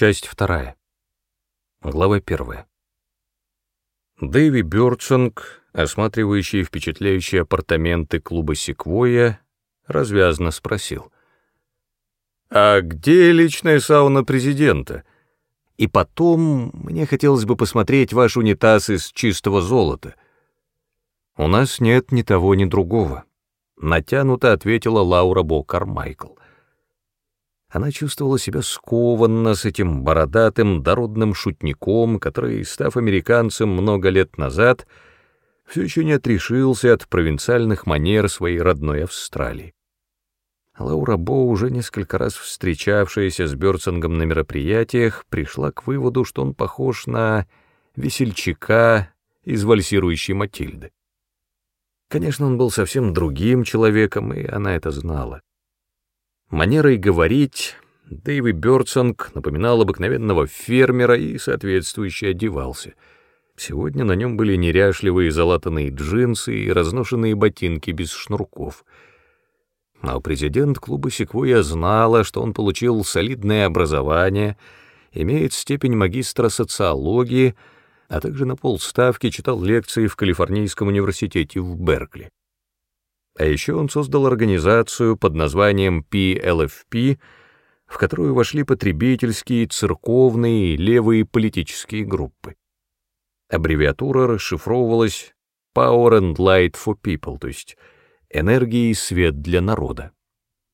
Часть вторая. Глава первая. Дэви Бёрдсонг, осматривающий впечатляющие апартаменты клуба «Секвойя», развязно спросил. «А где личная сауна президента? И потом мне хотелось бы посмотреть ваш унитаз из чистого золота». «У нас нет ни того, ни другого», — натянуто ответила Лаура Бо Кармайкл. Она чувствовала себя скованно с этим бородатым, дородным шутником, который, став американцем много лет назад, все еще не отрешился от провинциальных манер своей родной Австралии. Лаура Бо, уже несколько раз встречавшаяся с Бёрцингом на мероприятиях, пришла к выводу, что он похож на весельчака из вальсирующей Матильды. Конечно, он был совсем другим человеком, и она это знала. Манерой говорить Дэйви Бёрдсонг напоминал обыкновенного фермера и соответствующе одевался. Сегодня на нем были неряшливые залатанные джинсы и разношенные ботинки без шнурков. Но президент клуба «Секвойя» знала, что он получил солидное образование, имеет степень магистра социологии, а также на полставки читал лекции в Калифорнийском университете в Беркли. А еще он создал организацию под названием PLFP, в которую вошли потребительские, церковные левые политические группы. Аббревиатура расшифровывалась Power and Light for People, то есть энергия и свет для народа,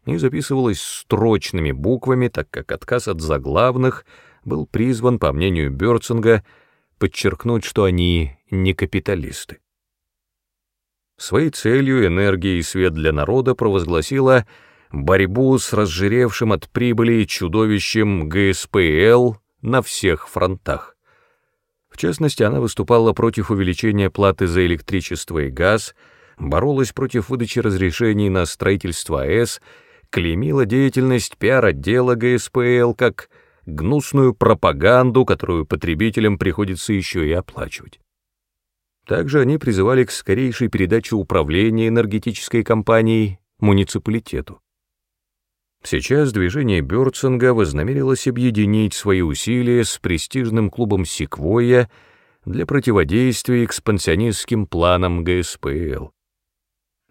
и записывалась строчными буквами, так как отказ от заглавных был призван, по мнению Бёрцинга, подчеркнуть, что они не капиталисты. Своей целью энергия и свет для народа провозгласила борьбу с разжиревшим от прибыли чудовищем ГСПЛ на всех фронтах. В частности, она выступала против увеличения платы за электричество и газ, боролась против выдачи разрешений на строительство АЭС, клеймила деятельность пиар-отдела ГСПЛ как гнусную пропаганду, которую потребителям приходится еще и оплачивать. Также они призывали к скорейшей передаче управления энергетической компанией муниципалитету. Сейчас движение Бёрцинга вознамерилось объединить свои усилия с престижным клубом «Секвойя» для противодействия экспансионистским планам ГСПЛ.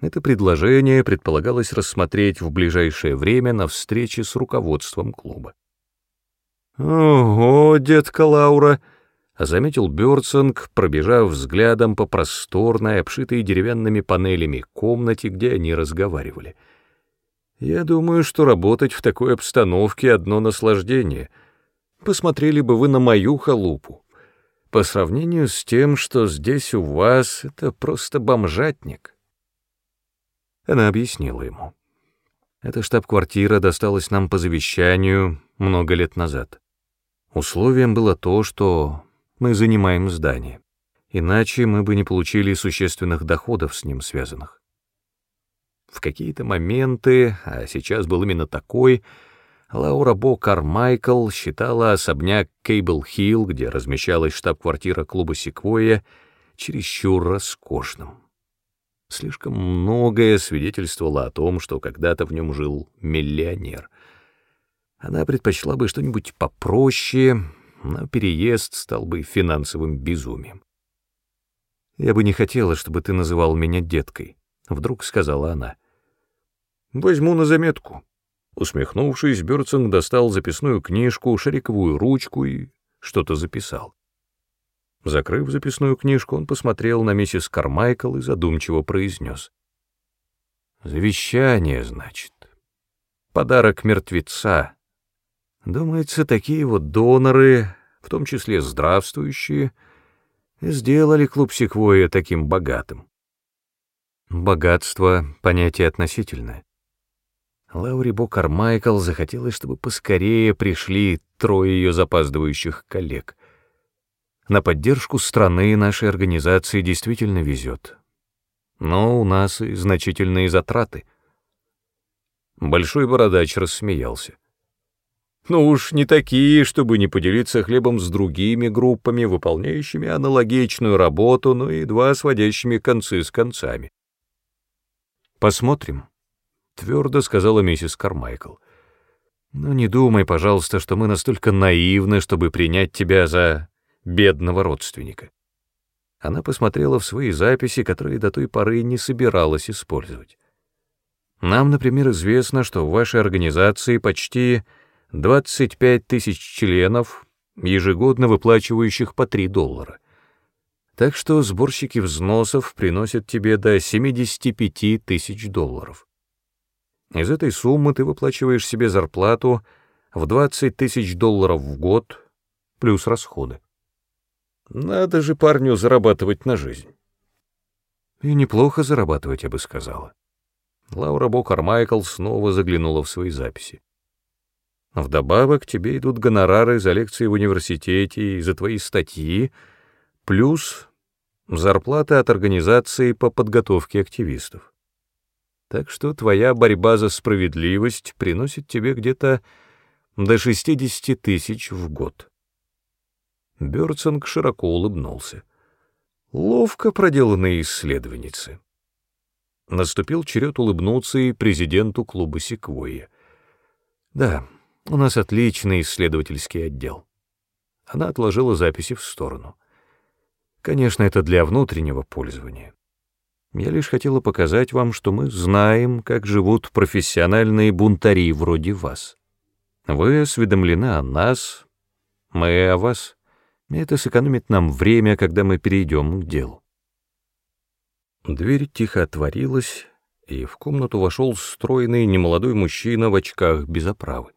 Это предложение предполагалось рассмотреть в ближайшее время на встрече с руководством клуба. «Ого, детка Лаура!» Заметил Бёрцинг, пробежав взглядом по просторной, обшитой деревянными панелями комнате, где они разговаривали. «Я думаю, что работать в такой обстановке — одно наслаждение. Посмотрели бы вы на мою халупу. По сравнению с тем, что здесь у вас, это просто бомжатник». Она объяснила ему. Эта штаб-квартира досталась нам по завещанию много лет назад. Условием было то, что мы занимаем здание. Иначе мы бы не получили существенных доходов с ним связанных. В какие-то моменты, а сейчас был именно такой, Лаура Бо Кармайкл считала особняк Кейбл-Хилл, где размещалась штаб-квартира клуба «Секвойя», чересчур роскошным. Слишком многое свидетельствовало о том, что когда-то в нем жил миллионер. Она предпочла бы что-нибудь попроще, но переезд стал бы финансовым безумием. «Я бы не хотела, чтобы ты называл меня деткой», — вдруг сказала она. «Возьму на заметку». Усмехнувшись, Бёрцинг достал записную книжку, шариковую ручку и что-то записал. Закрыв записную книжку, он посмотрел на миссис Кармайкл и задумчиво произнес. «Завещание, значит. Подарок мертвеца. Думается, такие вот доноры, в том числе здравствующие, сделали клуб Секвойя таким богатым. Богатство — понятие относительное. Лаури Бо Кармайкл захотелось, чтобы поскорее пришли трое ее запаздывающих коллег. На поддержку страны нашей организации действительно везет. Но у нас и значительные затраты. Большой бородач рассмеялся. Ну уж не такие, чтобы не поделиться хлебом с другими группами, выполняющими аналогичную работу, но едва сводящими концы с концами. «Посмотрим», — твердо сказала миссис Кармайкл. Но не думай, пожалуйста, что мы настолько наивны, чтобы принять тебя за бедного родственника. Она посмотрела в свои записи, которые до той поры не собиралась использовать. Нам, например, известно, что в вашей организации почти 25 тысяч членов, ежегодно выплачивающих по 3 доллара. Так что сборщики взносов приносят тебе до 75 тысяч долларов. Из этой суммы ты выплачиваешь себе зарплату в 20 тысяч долларов в год плюс расходы. Надо же парню зарабатывать на жизнь. И неплохо зарабатывать, я бы сказала. Лаура Бокар Майкл снова заглянула в свои записи. Вдобавок тебе идут гонорары за лекции в университете и за твои статьи, плюс зарплата от организации по подготовке активистов. Так что твоя борьба за справедливость приносит тебе где-то до 60 тысяч в год. Бёрцинг широко улыбнулся. Ловко проделанные исследовательницы. Наступил черед улыбнуться и президенту клуба «Секвойя». «Да, у нас отличный исследовательский отдел». Она отложила записи в сторону. «Конечно, это для внутреннего пользования. Я лишь хотела показать вам, что мы знаем, как живут профессиональные бунтари вроде вас. Вы осведомлены о нас, мы о вас. Это сэкономит нам время, когда мы перейдем к делу. Дверь тихо отворилась, и в комнату вошел стройный немолодой мужчина в очках без оправы.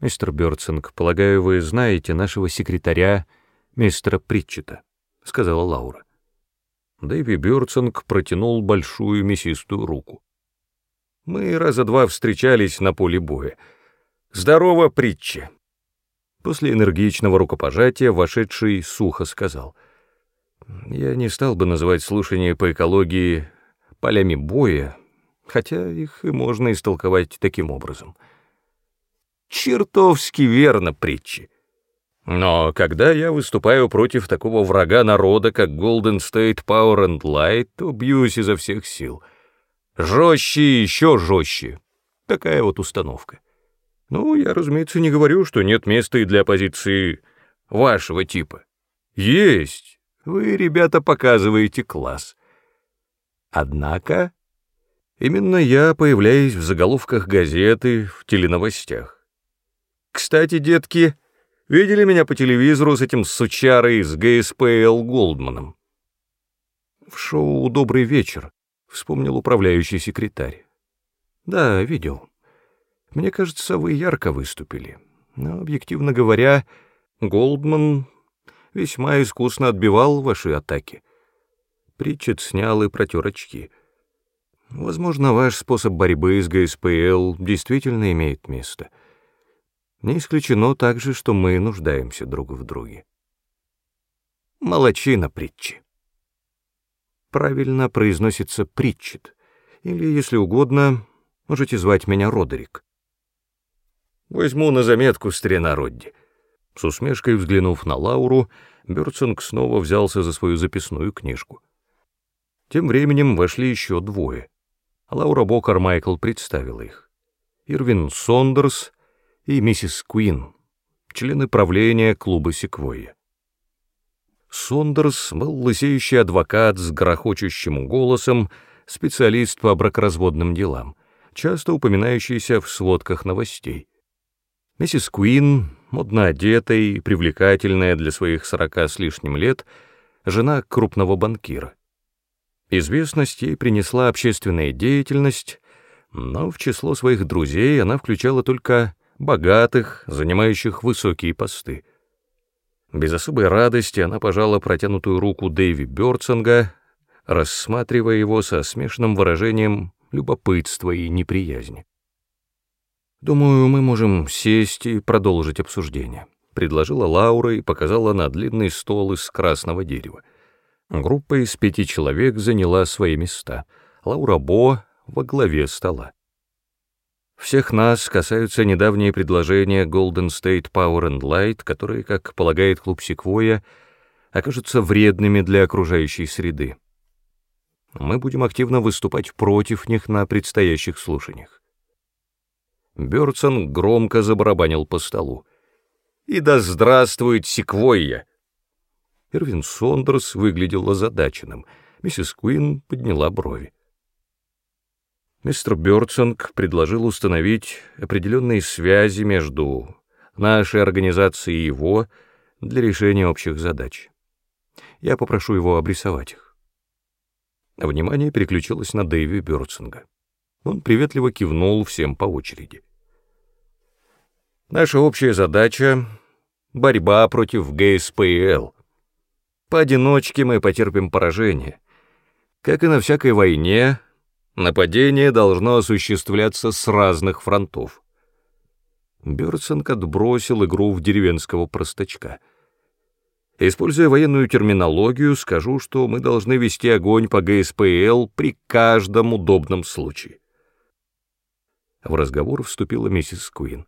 «Мистер Бёрдсинг, полагаю, вы знаете нашего секретаря, мистера Притчета», — сказала Лаура. Дэви Бёрдсинг протянул большую мясистую руку. «Мы раза два встречались на поле боя. Здорово, Притча!» После энергичного рукопожатия вошедший сухо сказал — я не стал бы называть слушания по экологии полями боя, хотя их и можно истолковать таким образом. Чертовски верно, притчи. Но когда я выступаю против такого врага народа, как Golden State Power and Light, то бьюсь изо всех сил. Жестче и еще жестче. Такая вот установка. Ну, я, разумеется, не говорю, что нет места и для позиции вашего типа. Есть. Вы, ребята, показываете класс. Однако именно я появляюсь в заголовках газеты, в теленовостях. Кстати, детки, видели меня по телевизору с этим сучарой с ГСПЛ Голдманом? В шоу «Добрый вечер», — вспомнил управляющий секретарь. Да, видел. Мне кажется, вы ярко выступили. Но, объективно говоря, Голдман весьма искусно отбивал ваши атаки. Притчет снял и протер очки. Возможно, ваш способ борьбы с ГСПЛ действительно имеет место. Не исключено также, что мы нуждаемся друг в друге. Молочина Притчи. Правильно произносится Притчет, или, если угодно, можете звать меня Родерик. Возьму на заметку, старина Родди. С усмешкой взглянув на Лауру, Бёрцинг снова взялся за свою записную книжку. Тем временем вошли еще двое. Лаура Бокар Майкл представила их. Ирвин Сондерс и миссис Куин, члены правления клуба «Секвойя». Сондерс был лысеющий адвокат с грохочущим голосом, специалист по бракоразводным делам, часто упоминающийся в сводках новостей. Миссис Куин модно одетая и привлекательная для своих сорока с лишним лет, жена крупного банкира. Известность ей принесла общественная деятельность, но в число своих друзей она включала только богатых, занимающих высокие посты. Без особой радости она пожала протянутую руку Дэйви Бёрдсинга, рассматривая его со смешанным выражением любопытства и неприязни. «Думаю, мы можем сесть и продолжить обсуждение», — предложила Лаура и показала на длинный стол из красного дерева. Группа из пяти человек заняла свои места. Лаура Бо во главе стола. Всех нас касаются недавние предложения Golden State Power and Light, которые, как полагает клуб Секвоя, окажутся вредными для окружающей среды. Мы будем активно выступать против них на предстоящих слушаниях. Бёрдсон громко забарабанил по столу. «И да здравствует секвойя!» Ирвин Сондерс выглядел озадаченным. Миссис Куин подняла брови. Мистер Бёрдсонг предложил установить определенные связи между нашей организацией и его для решения общих задач. Я попрошу его обрисовать их. Внимание переключилось на Дэйви Бёрдсонга. Он приветливо кивнул всем по очереди. Наша общая задача — борьба против ГСПЛ. Поодиночке мы потерпим поражение. Как и на всякой войне, нападение должно осуществляться с разных фронтов. Бёрдсонг отбросил игру в деревенского простачка. Используя военную терминологию, скажу, что мы должны вести огонь по ГСПЛ при каждом удобном случае. В разговор вступила миссис Куин.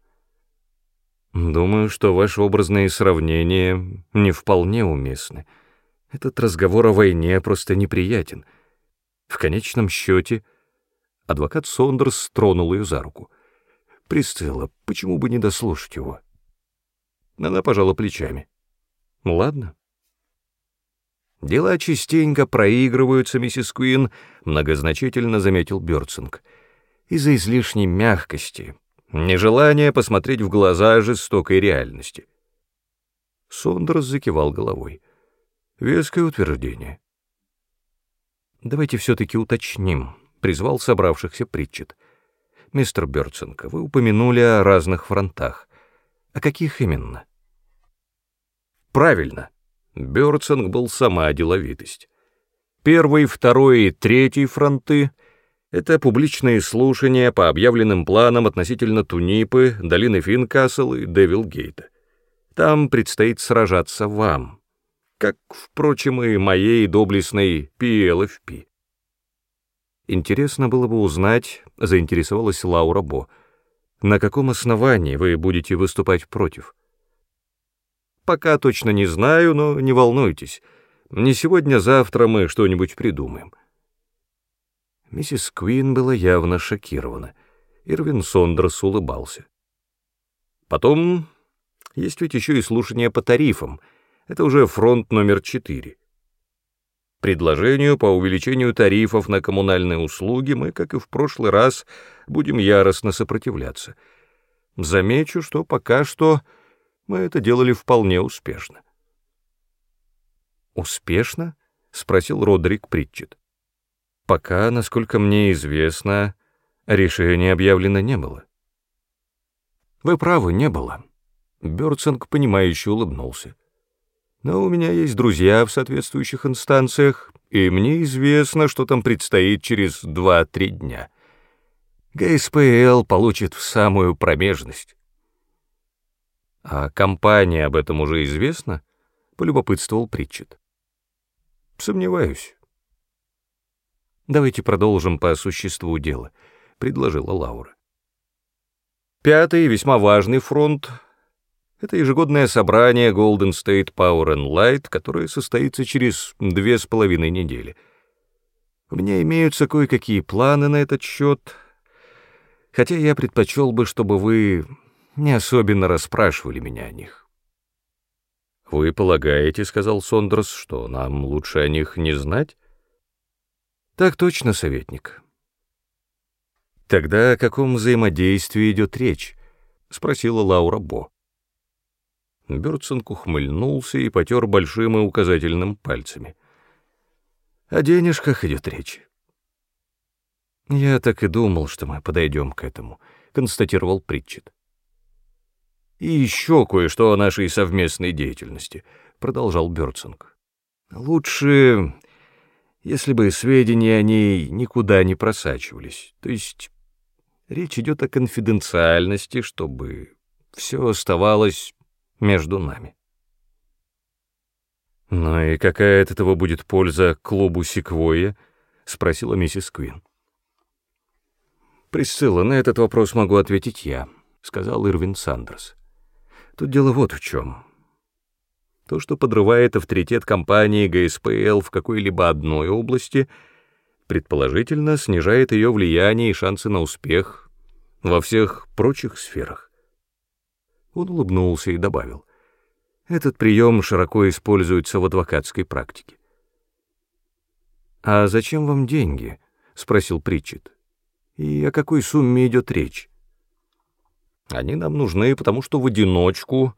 Думаю, что ваши образные сравнения не вполне уместны. Этот разговор о войне просто неприятен. В конечном счете, адвокат Сондерс тронул ее за руку. Присцилла, почему бы не дослушать его? Она пожала плечами. Ладно. Дела частенько проигрываются, миссис Куин, многозначительно заметил Бёрдсинг. Из-за излишней мягкости, Нежелание посмотреть в глаза жестокой реальности. Сондерс закивал головой. Веское утверждение. «Давайте все-таки уточним», — призвал собравшихся Притчет. «Мистер Бёрдсенко, вы упомянули о разных фронтах. О каких именно?» «Правильно». Бёрдсенг был сама деловитость. Первый, второй и третий фронты — это публичные слушания по объявленным планам относительно Тунипы, долины Финкасл и Девилгейта. Там предстоит сражаться вам, как, впрочем, и моей доблестной PLFP. Интересно было бы узнать, заинтересовалась Лаура Бо, на каком основании вы будете выступать против? Пока точно не знаю, но не волнуйтесь. Не сегодня-завтра мы что-нибудь придумаем. Миссис Куин была явно шокирована. Ирвин Сондерс улыбался. Потом есть ведь еще и слушание по тарифам. Это уже фронт номер четыре. Предложению по увеличению тарифов на коммунальные услуги мы, как и в прошлый раз, будем яростно сопротивляться. Замечу, что пока что мы это делали вполне успешно. «Успешно?» — спросил Родрик Притчет. Пока, насколько мне известно, решения объявлено не было. Вы правы, не было. Бёрдсонг, понимающе улыбнулся. Но у меня есть друзья в соответствующих инстанциях, и мне известно, что там предстоит через два-три дня. ГСПЛ получит в самую промежность. А компания об этом уже известна? Полюбопытствовал Притчет. Сомневаюсь. Давайте продолжим по существу дела, предложила Лаура. Пятый, весьма важный фронт — это ежегодное собрание Golden State Power and Light, которое состоится через две с половиной недели. У меня имеются кое-какие планы на этот счет, хотя я предпочел бы, чтобы вы не особенно расспрашивали меня о них. «Вы полагаете, — сказал Сондерс, — что нам лучше о них не знать?» Так точно, советник. Тогда о каком взаимодействии идет речь? Спросила Лаура Бо. Бёрдсонг ухмыльнулся и потер большим и указательным пальцами. О денежках идет речь. Я так и думал, что мы подойдем к этому, констатировал Притчет. И еще кое-что о нашей совместной деятельности, продолжал Бёрдсонг. Лучше если бы сведения о ней никуда не просачивались. То есть речь идет о конфиденциальности, чтобы все оставалось между нами. «Ну и какая от этого будет польза клубу Секвойя?» — спросила миссис Квин. «Присцилла, на этот вопрос могу ответить я», — сказал Ирвин Сандерс. «Тут дело вот в чем. То, что подрывает авторитет компании ГСПЛ в какой-либо одной области, предположительно снижает ее влияние и шансы на успех во всех прочих сферах. Он улыбнулся и добавил, этот прием широко используется в адвокатской практике. «А зачем вам деньги?» — спросил Притчет. «И о какой сумме идет речь?» «Они нам нужны, потому что в одиночку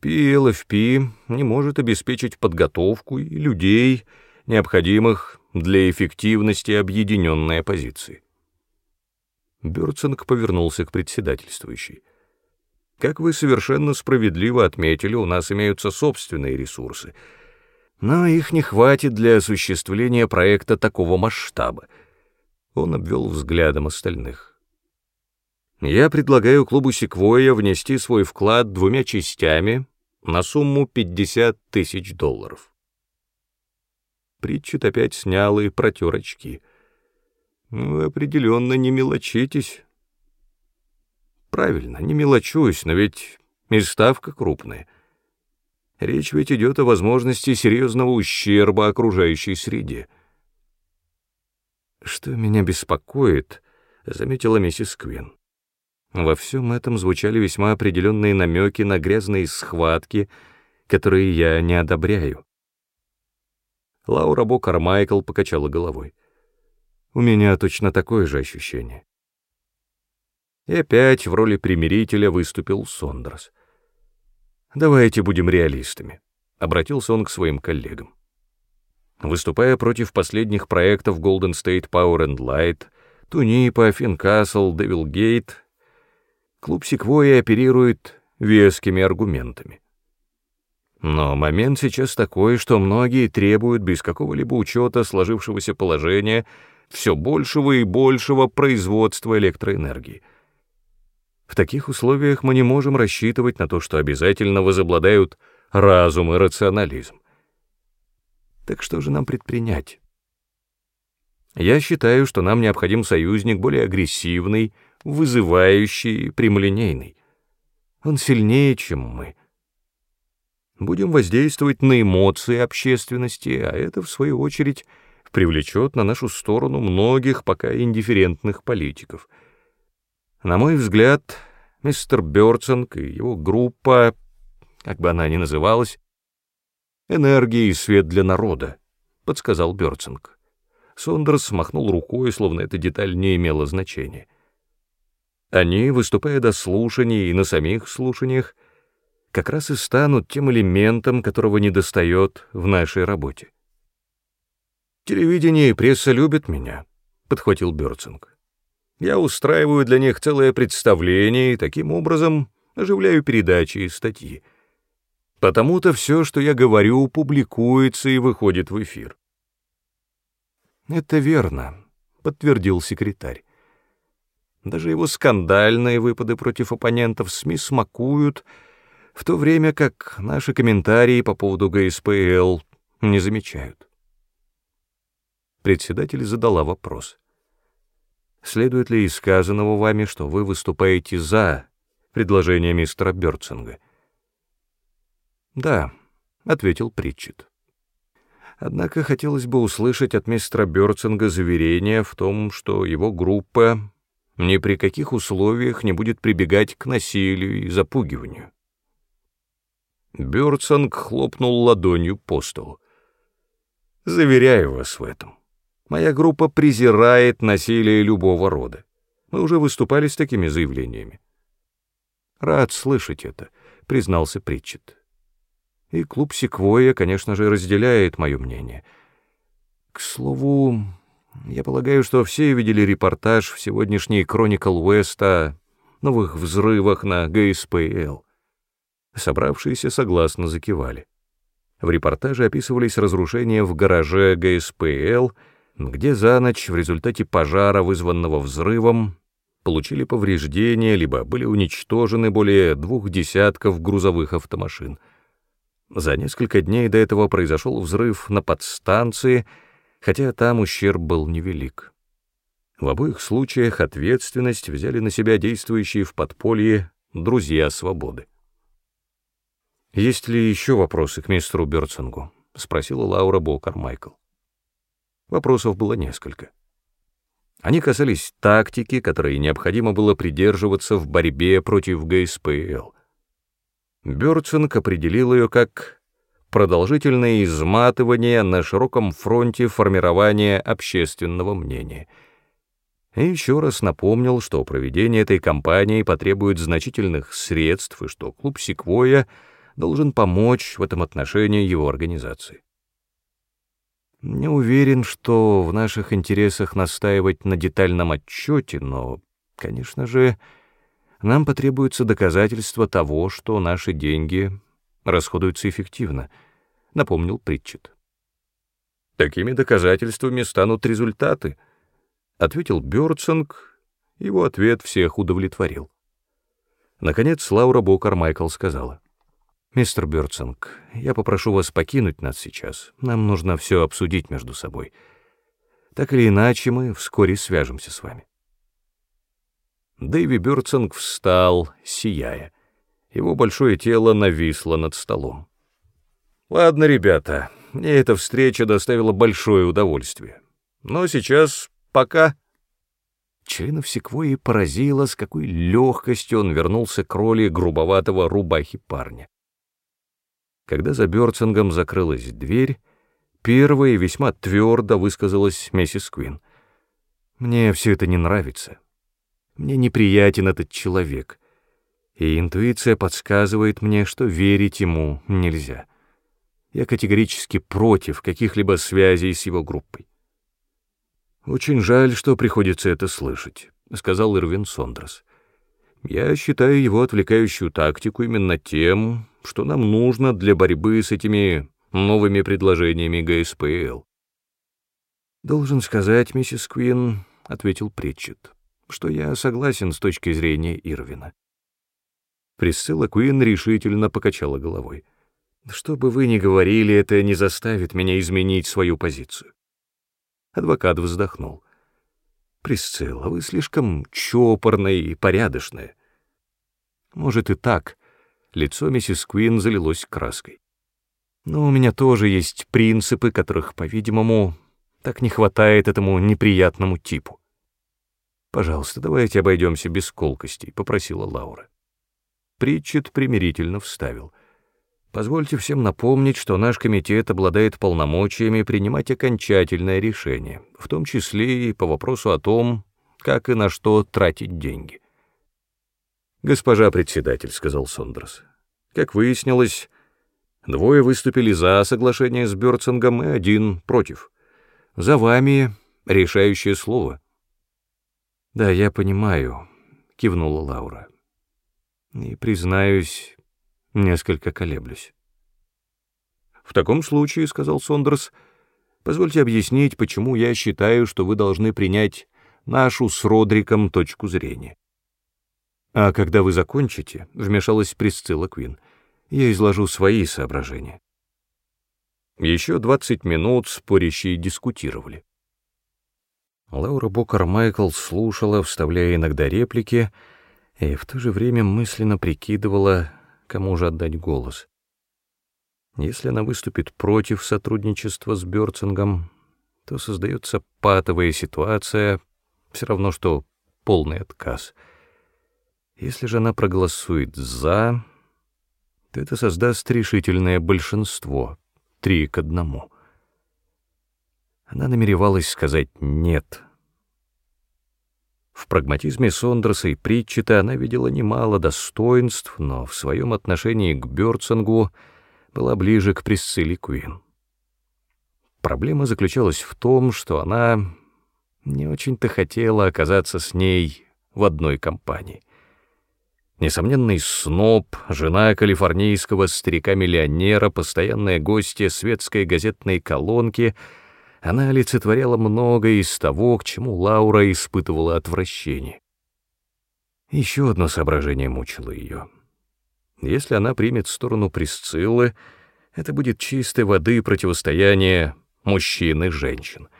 PLFP не может обеспечить подготовку и людей, необходимых для эффективности объединенной оппозиции». Бёрцинг повернулся к председательствующей. «Как вы совершенно справедливо отметили, у нас имеются собственные ресурсы, но их не хватит для осуществления проекта такого масштаба». Он обвел взглядом остальных. «Я предлагаю клубу «Секвойя» внести свой вклад двумя частями на сумму 50 тысяч долларов». Притчет опять снял и протер очки — вы определенно не мелочитесь. Правильно, не мелочусь, но ведь и ставка крупная. Речь ведь идет о возможности серьезного ущерба окружающей среде. Что меня беспокоит, заметила миссис Квин. Во всем этом звучали весьма определенные намеки на грязные схватки, которые я не одобряю. Лаура Бо Кармайкл покачала головой. У меня точно такое же ощущение. И опять в роли примирителя выступил Сондерс. «Давайте будем реалистами», — обратился он к своим коллегам. Выступая против последних проектов Golden State Power and Light, Тунипа, Финкасл, Девил Гейт, клуб Секвойя оперирует вескими аргументами. Но момент сейчас такой, что многие требуют без какого-либо учета сложившегося положения все большего и большего производства электроэнергии. В таких условиях мы не можем рассчитывать на то, что обязательно возобладают разум и рационализм. Так что же нам предпринять? Я считаю, что нам необходим союзник более агрессивный, вызывающий, прямолинейный. Он сильнее, чем мы. Будем воздействовать на эмоции общественности, а это, в свою очередь, привлечет на нашу сторону многих пока индифферентных политиков. На мой взгляд, мистер Бёрцинг и его группа, как бы она ни называлась, «Энергия и свет для народа», — подсказал Бёрцинг. Сондерс махнул рукой, словно эта деталь не имела значения. Они, выступая до слушаний и на самих слушаниях, как раз и станут тем элементом, которого недостает в нашей работе. «Телевидение и пресса любят меня», — подхватил Бёрцинг. «Я устраиваю для них целое представление и таким образом оживляю передачи и статьи. Потому-то все, что я говорю, публикуется и выходит в эфир». «Это верно», — подтвердил секретарь. Даже его скандальные выпады против оппонентов СМИ смакуют, в то время как наши комментарии по поводу ГСПЛ не замечают. Председатель задала вопрос. Следует ли из сказанного вами, что вы выступаете за предложение мистера Бёрцинга? Да, ответил Притчет. Однако хотелось бы услышать от мистера Бёрцинга заверение в том, что его группа ни при каких условиях не будет прибегать к насилию и запугиванию. Бёрцинг хлопнул ладонью по столу. «Заверяю вас в этом. Моя группа презирает насилие любого рода. Мы уже выступали с такими заявлениями. Рад слышать это, признался Притчет. И клуб Секвойя, конечно же, разделяет мое мнение. К слову, я полагаю, что все видели репортаж в сегодняшней West о новых взрывах на ГСПЛ. Собравшиеся согласно закивали. В репортаже описывались разрушения в гараже ГСПЛ — где за ночь в результате пожара, вызванного взрывом, получили повреждения, либо были уничтожены более двух десятков грузовых автомашин. За несколько дней до этого произошел взрыв на подстанции, хотя там ущерб был невелик. В обоих случаях ответственность взяли на себя действующие в подполье друзья свободы. «Есть ли еще вопросы к мистеру Бёрцингу?» — спросила Лаура Бокар Майкл. Вопросов было несколько. Они касались тактики, которой необходимо было придерживаться в борьбе против ГСПЛ. Бёрцинг определил ее как продолжительное изматывание на широком фронте формирования общественного мнения. И еще раз напомнил, что проведение этой кампании потребует значительных средств и что клуб «Секвоя» должен помочь в этом отношении его организации. Не уверен, что в наших интересах настаивать на детальном отчете, но, конечно же, нам потребуется доказательство того, что наши деньги расходуются эффективно, напомнил Притчет. Такими доказательствами станут результаты, ответил Бёрдсонг, его ответ всех удовлетворил. Наконец Лаура Бокар Майкл сказала — «Мистер Бёрдсинг, я попрошу вас покинуть нас сейчас. Нам нужно все обсудить между собой. Так или иначе, мы вскоре свяжемся с вами». Дэйви Бёрдсинг встал, сияя. Его большое тело нависло над столом. «Ладно, ребята, мне эта встреча доставила большое удовольствие. Но сейчас пока...» Членов секвойи поразило, с какой легкостью он вернулся к роли грубоватого рубахи парня. Когда за Бёрцингом закрылась дверь, первой весьма твердо высказалась миссис Квин. «Мне все это не нравится. Мне неприятен этот человек, и интуиция подсказывает мне, что верить ему нельзя. Я категорически против каких-либо связей с его группой. «Очень жаль, что приходится это слышать», — сказал Ирвин Сондрас. «Я считаю его отвлекающую тактику именно тем, что нам нужно для борьбы с этими новыми предложениями ГСПЛ. «Должен сказать, миссис Квин», — ответил Претчет, «что я согласен с точки зрения Ирвина». Присцилла Квин решительно покачала головой. «Что бы вы ни говорили, это не заставит меня изменить свою позицию». Адвокат вздохнул. «Присцилла, вы слишком чопорная и порядочная». «Может и так», Лицо миссис Куин залилось краской. Но у меня тоже есть принципы, которых, по-видимому, так не хватает этому неприятному типу. «Пожалуйста, давайте обойдемся без колкостей», — попросила Лаура. Притчет примирительно вставил. «Позвольте всем напомнить, что наш комитет обладает полномочиями принимать окончательное решение, в том числе и по вопросу о том, как и на что тратить деньги. «Госпожа председатель», — сказал Сондерс. «Как выяснилось, двое выступили за соглашение с Бёрцингом и один против. За вами решающее слово». «Да, я понимаю», — кивнула Лаура. «И, признаюсь, несколько колеблюсь». «В таком случае», — сказал Сондерс, — «позвольте объяснить, почему я считаю, что вы должны принять нашу с Родриком точку зрения. «А когда вы закончите», — вмешалась Присцилла Квин, — «я изложу свои соображения». Еще двадцать минут спорящие дискутировали. Лаура Бокар Майкл слушала, вставляя иногда реплики, и в то же время мысленно прикидывала, кому же отдать голос. Если она выступит против сотрудничества с Бёрцингом, то создается патовая ситуация, все равно что полный отказ — если же она проголосует «за», то это создаст решительное большинство, три к одному. Она намеревалась сказать «нет». В прагматизме Сондерса и Притчета она видела немало достоинств, но в своем отношении к Бёрцингу была ближе к Присцилле Куин. Проблема заключалась в том, что она не очень-то хотела оказаться с ней в одной компании. Несомненный сноб, жена калифорнийского старика-миллионера, постоянная гостья светской газетной колонки, она олицетворяла многое из того, к чему Лаура испытывала отвращение. Еще одно соображение мучило ее. Если она примет сторону Присциллы, это будет чистой воды противостояние мужчин и женщин —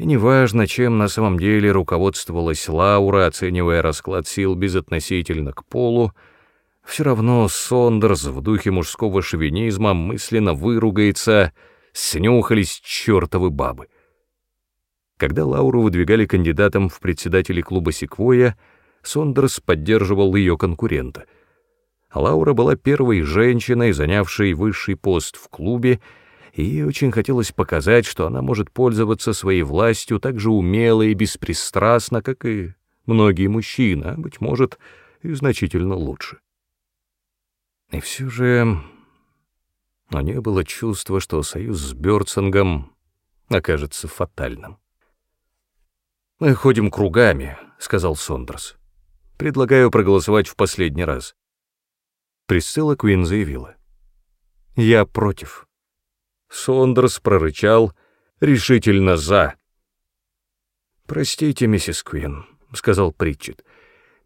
и неважно, чем на самом деле руководствовалась Лаура, оценивая расклад сил безотносительно к полу, все равно Сондерс в духе мужского шовинизма мысленно выругается «снюхались чертовы бабы». Когда Лауру выдвигали кандидатом в председатели клуба «Секвойя», Сондерс поддерживал ее конкурента. Лаура была первой женщиной, занявшей высший пост в клубе, и ей очень хотелось показать, что она может пользоваться своей властью так же умело и беспристрастно, как и многие мужчины, а, быть может, и значительно лучше. И все же у нее было чувство, что союз с Бёрцингом окажется фатальным. «Мы ходим кругами», — сказал Сондерс. «Предлагаю проголосовать в последний раз». Присцилла Куин заявила. «Я против». Сондерс прорычал решительно «за». «Простите, миссис Куин», — сказал Притчет.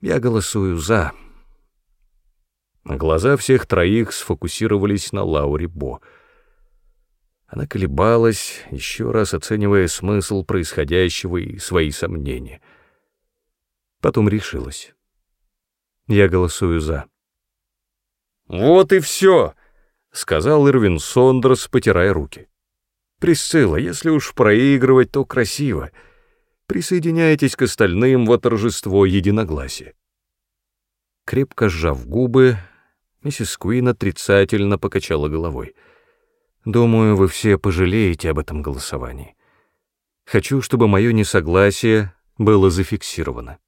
«Я голосую «за». Глаза всех троих сфокусировались на Лауре Бо. Она колебалась, еще раз оценивая смысл происходящего и свои сомнения. Потом решилась. «Я голосую «за». «Вот и все!» — сказал Ирвин Сондерс, потирая руки. «Присцилла, если уж проигрывать, то красиво. Присоединяйтесь к остальным во торжество единогласия». Крепко сжав губы, Миссис Куин отрицательно покачала головой. «Думаю, вы все пожалеете об этом голосовании. Хочу, чтобы мое несогласие было зафиксировано».